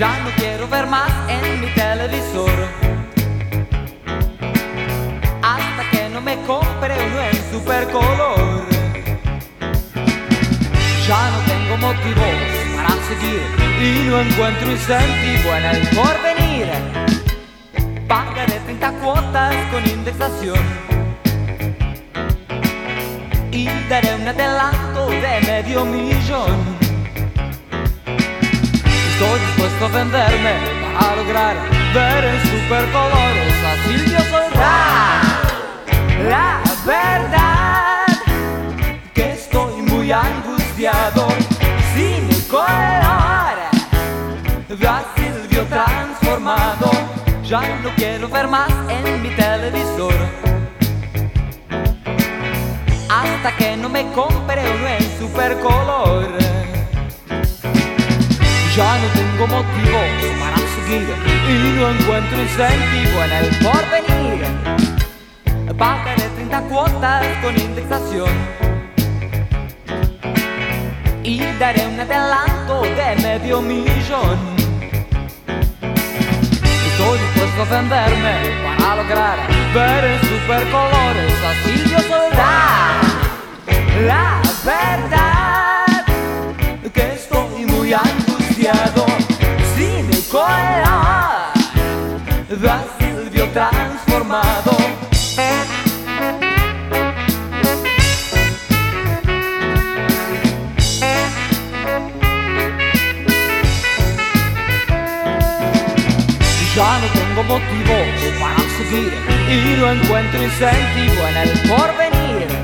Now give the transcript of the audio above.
Ya no quiero ver más en mi televisor. Hasta que no me compre uno en supercolor. Ya no tengo motivos para seguir y no encuentro incentivo en el porvenir. Pagaré 30 cuotas con indexación. Y daré un adelanto de medio millón. Estoy a venderme para lograr ver en supercolores a Silvio Soldán. La verdad que estoy muy angustiado sin el color. A Silvio transformado, ya no quiero ver más en mi televisor. Hasta que no me compre uno en supercolor. No tengo motivos para seguir y no encuentro incentivo en el porvenir. Pagaré 30 cuotas con indexación y daré un adelanto de medio millón. Estoy dispuesto a venderme para lograr ver en supercolores a Silvio Soldán. La verdad que estoy muy angustiado de a Silvio transformado. Ya no tengo motivos para seguir y no encuentro incentivo en el porvenir.